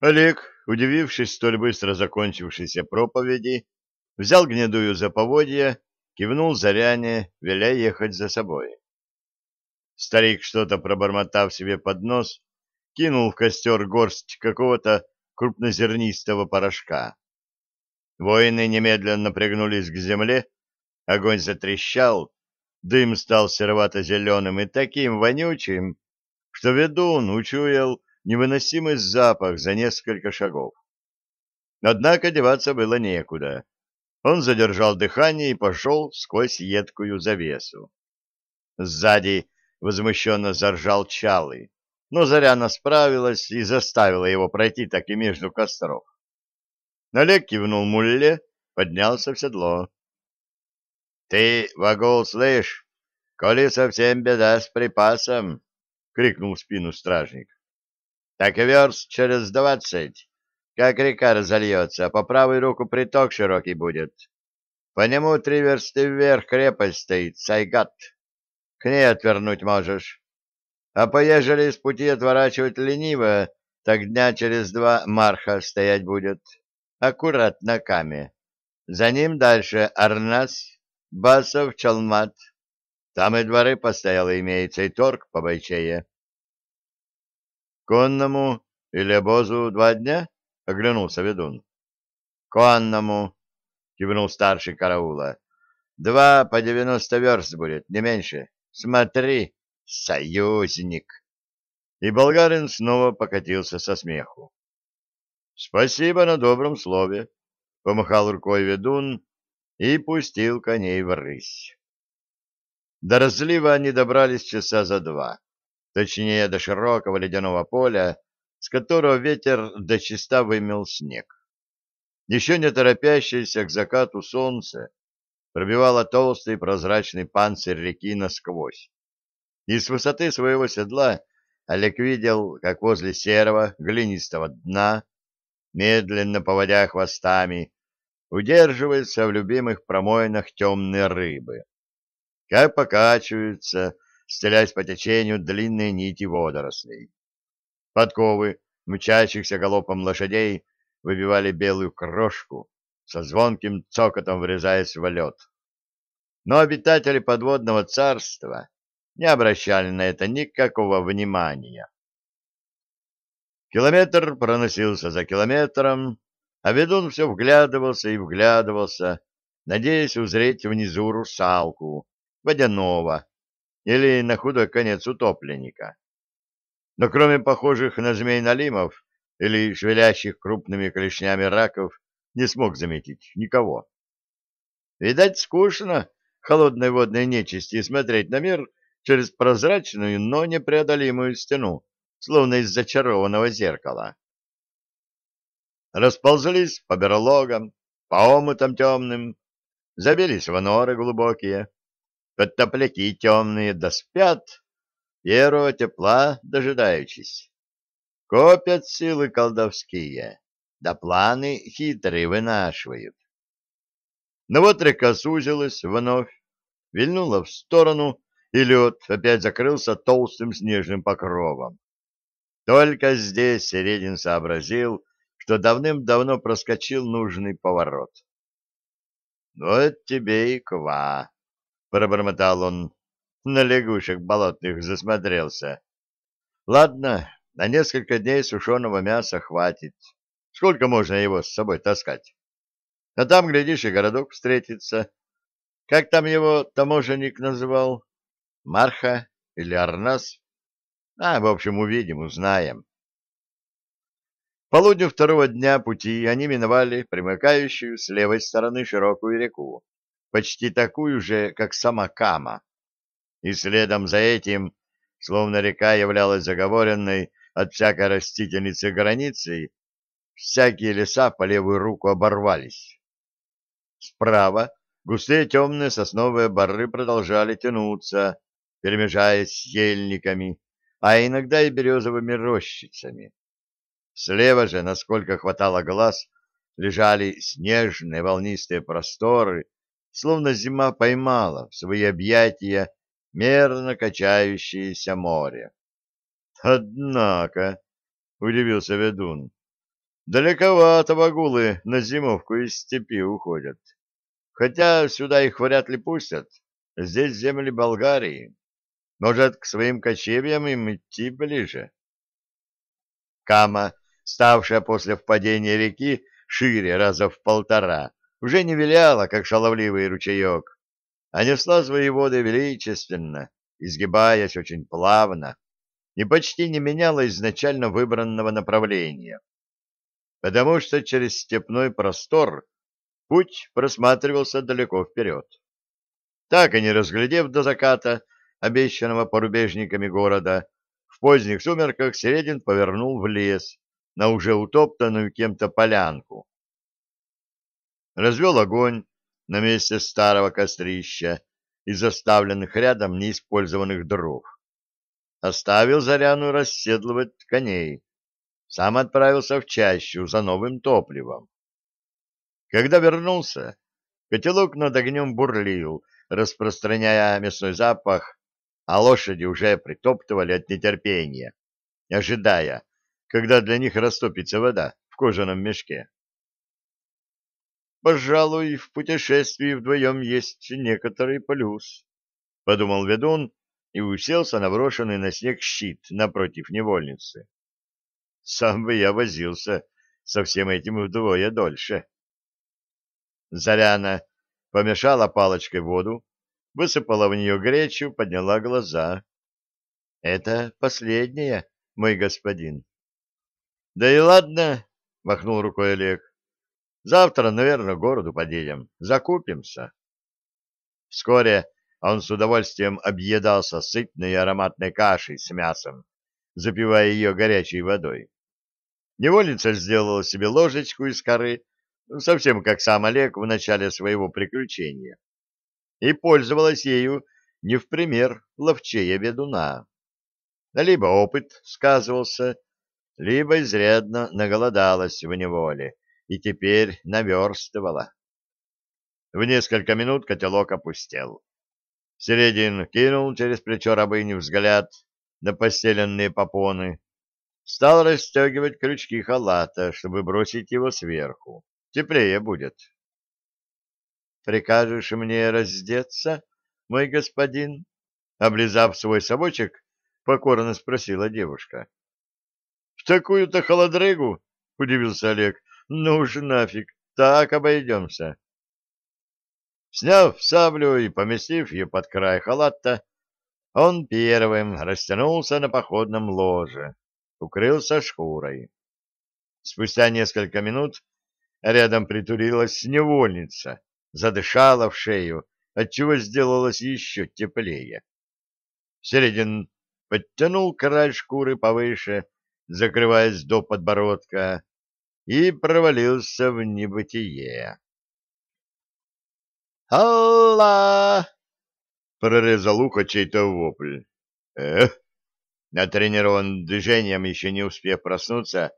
Олег, удивившись столь быстро закончившейся проповеди, взял гнедую за поводья, кивнул Заряне, веля ехать за собой. Старик, что-то пробормотав себе под нос, кинул в костер горсть какого-то крупнозернистого порошка. Воины немедленно пригнулись к земле, огонь затрещал, дым стал серовато-зеленым и таким вонючим, что ведун учуял невыносимый запах за несколько шагов. Однако деваться было некуда. Он задержал дыхание и пошел сквозь едкую завесу. Сзади возмущенно заржал Чалый, но Заряна справилась и заставила его пройти так и между костров. Олег кивнул мулле, поднялся в седло. — Ты, Вагул, слышь, коли совсем беда с припасом, — крикнул в спину стражник. — Так верст через двадцать, как река разольется, по правой руку приток широкий будет. По нему три версты вверх крепость стоит, Сайгат. К ней отвернуть можешь. А поежели с пути отворачивать лениво, так дня через два Марха стоять будет. Аккурат на каме. За ним дальше Арнас, Басов, Чалмат. Там и дворы постояло имеется, и торг по бойчее. Конному или обозу два дня? — оглянулся ведун. — Конному, — кивнул старший караула. — Два по девяносто верст будет, не меньше. Смотри, союзник. И болгарин снова покатился со смеху. — Спасибо на добром слове, — помахал рукой ведун и пустил коней в рысь. До разлива они добрались часа за два, точнее, до широкого ледяного поля, с которого ветер до чиста вымел снег. Еще не торопящееся к закату солнце пробивало толстый прозрачный панцирь реки насквозь. И с высоты своего седла Олег видел, как возле серого глинистого дна, медленно поводя хвостами, удерживаются в любимых промоинах темные рыбы, как покачиваются, стелясь по течению длинные нити водорослей. Подковы мчащихся галопом лошадей выбивали белую крошку, со звонким цокотом врезаясь в лед. Но обитатели подводного царства не обращали на это никакого внимания. Километр проносился за километром, а ведун все вглядывался и вглядывался, надеясь узреть внизу русалку, водяного или на худой конец утопленника но кроме похожих на змей налимов или шевелящих крупными клешнями раков, не смог заметить никого. Видать, скучно холодной водной нечисти смотреть на мир через прозрачную, но непреодолимую стену, словно из зачарованного зеркала. Расползлись по берлогам, по омутам темным, забились в норы глубокие, под топляки темные да спят, первого тепла дожидаючись. Копят силы колдовские, да планы хитрые вынашивают. Но вот река сузилась вновь, вильнула в сторону, и лед опять закрылся толстым снежным покровом. Только здесь Середин сообразил, что давным-давно проскочил нужный поворот. — Вот тебе и ква, — пробормотал он, на лягушек болотных засмотрелся. Ладно, на несколько дней сушеного мяса хватит. Сколько можно его с собой таскать? А там, глядишь, и городок встретится. Как там его таможенник называл? Марха или Арнас? А, в общем, увидим, узнаем. Полудню второго дня пути они миновали примыкающую с левой стороны широкую реку, почти такую же, как сама Кама и следом за этим, словно река являлась заговоренной от всякой растительницы границей, всякие леса по левую руку оборвались. Справа густые темные сосновые боры продолжали тянуться, перемежаясь с ельниками, а иногда и березовыми рощицами. Слева же, насколько хватало глаз, лежали снежные волнистые просторы, словно зима поймала в свои объятия мерно качающееся море. — Однако, — удивился ведун, Далековато вагулы на зимовку из степи уходят. Хотя сюда их вряд ли пустят. Здесь земли Болгарии. Может, к своим кочевьям им идти ближе. Кама, ставшая после впадения реки шире раза в полтора, уже не виляла, как шаловливый ручеек, а несла свои воды величественно, изгибаясь очень плавно, и почти не меняла изначально выбранного направления, потому что через степной простор путь просматривался далеко вперед. Так и не разглядев до заката, обещанного порубежниками города, в поздних сумерках Середин повернул в лес, на уже утоптанную кем-то полянку. Развел огонь на месте старого кострища и заставленных рядом неиспользованных дров. Оставил Заряну расседлывать коней. Сам отправился в чащу за новым топливом. Когда вернулся, котелок над огнем бурлил, распространяя мясной запах, а лошади уже притоптывали от нетерпения, ожидая, когда для них растопится вода в кожаном мешке. «Пожалуй, в путешествии вдвоем есть некоторый плюс», — подумал ведун и уселся на брошенный на снег щит напротив невольницы. «Сам бы я возился со всем этим вдвое дольше». Заряна помешала палочкой воду, высыпала в нее гречу, подняла глаза. — Это последнее, мой господин. — Да и ладно, — махнул рукой Олег. — Завтра, наверное, городу подъедем, закупимся. Вскоре он с удовольствием объедался сытной и ароматной кашей с мясом, запивая ее горячей водой. Невольница сделала себе ложечку из коры, совсем как сам Олег в начале своего приключения, и пользовалась ею не в пример ловчее ведуна. Либо опыт сказывался, либо изрядно наголодалась в неволе и теперь наверстывала. В несколько минут котелок опустел. Середин кинул через плечо рабыни взгляд на постеленные попоны, стал расстегивать крючки халата, чтобы бросить его сверху. Теплее будет. — Прикажешь мне раздеться, мой господин? — облизав свой совочек, покорно спросила девушка. — В такую-то холодрыгу? — удивился Олег. — Ну уж нафиг, так обойдемся. Сняв саблю и поместив ее под край халата, он первым растянулся на походном ложе, укрылся шкурой. Спустя несколько минут Рядом притулилась невольница, задышала в шею, отчего сделалось еще теплее. Середин подтянул край шкуры повыше, закрываясь до подбородка, и провалился в небытие. «Алла!» — прорезал ухо чей-то вопль. «Эх!» Натренирован движением, еще не успев проснуться,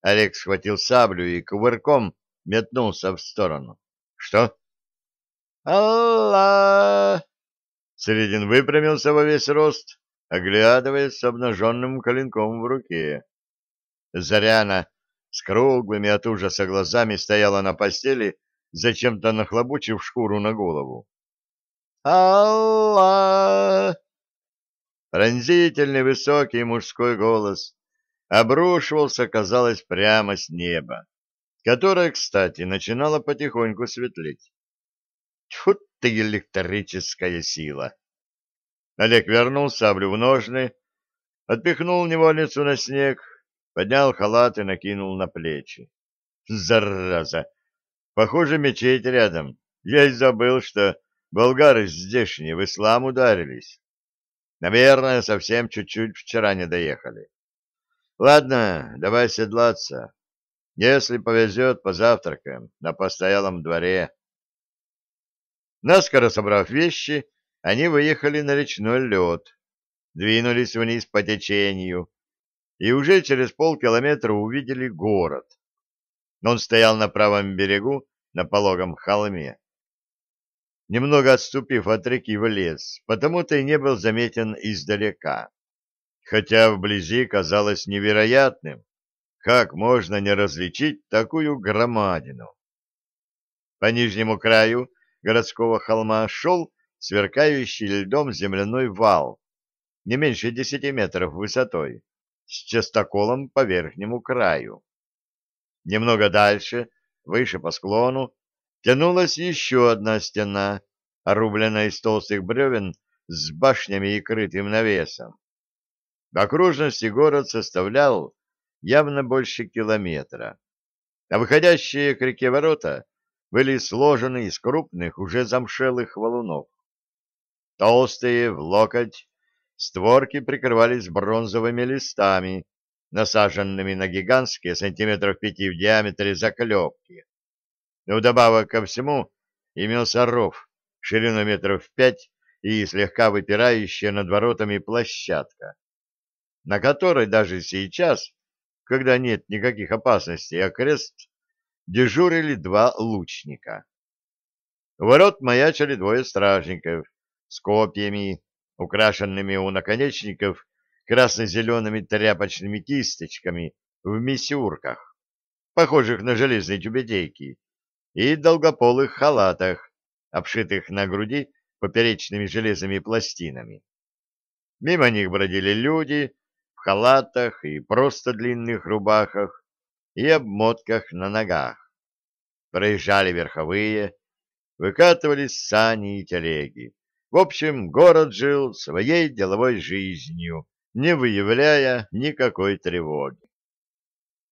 Олег схватил саблю и кувырком метнулся в сторону. «Что?» «Алла!» Середин выпрямился во весь рост, оглядываясь с обнаженным коленком в руке. Заряна с круглыми от ужаса глазами стояла на постели, зачем-то нахлобучив шкуру на голову. «Алла!» Пронзительный высокий мужской голос обрушивался, казалось, прямо с неба которая, кстати, начинала потихоньку светлеть. Тьфу ты, электрическая сила! Олег вернул саблю в ножны, отпихнул невольницу на снег, поднял халат и накинул на плечи. Зараза! Похоже, мечеть рядом. Я и забыл, что болгары здешние в ислам ударились. Наверное, совсем чуть-чуть вчера не доехали. Ладно, давай седлаться. Если повезет, позавтракаем на постоялом дворе. Наскоро собрав вещи, они выехали на речной лед, двинулись вниз по течению и уже через полкилометра увидели город. Он стоял на правом берегу, на пологом холме. Немного отступив от реки в лес, потому-то и не был заметен издалека, хотя вблизи казалось невероятным, как можно не различить такую громадину? По нижнему краю городского холма шел сверкающий льдом земляной вал, не меньше десяти метров высотой, с частоколом по верхнему краю. Немного дальше, выше по склону, тянулась еще одна стена, орубленная из толстых бревен с башнями и крытым навесом. В окружности город составлял явно больше километра, а выходящие к реке ворота были сложены из крупных, уже замшелых валунов. Толстые, в локоть, створки прикрывались бронзовыми листами, насаженными на гигантские сантиметров пяти в диаметре заклепки. Но вдобавок ко всему имелся ров шириной метров пять и слегка выпирающая над воротами площадка, на которой даже сейчас, когда нет никаких опасностей окрест, дежурили два лучника. У ворот маячили двое стражников с копьями, украшенными у наконечников красно-зелеными тряпочными кисточками в мисюрках, похожих на железные тюбетейки, и долгополых халатах, обшитых на груди поперечными железными пластинами. Мимо них бродили люди в халатах и просто длинных рубахах и обмотках на ногах. Проезжали верховые, выкатывались сани и телеги. В общем, город жил своей деловой жизнью, не выявляя никакой тревоги.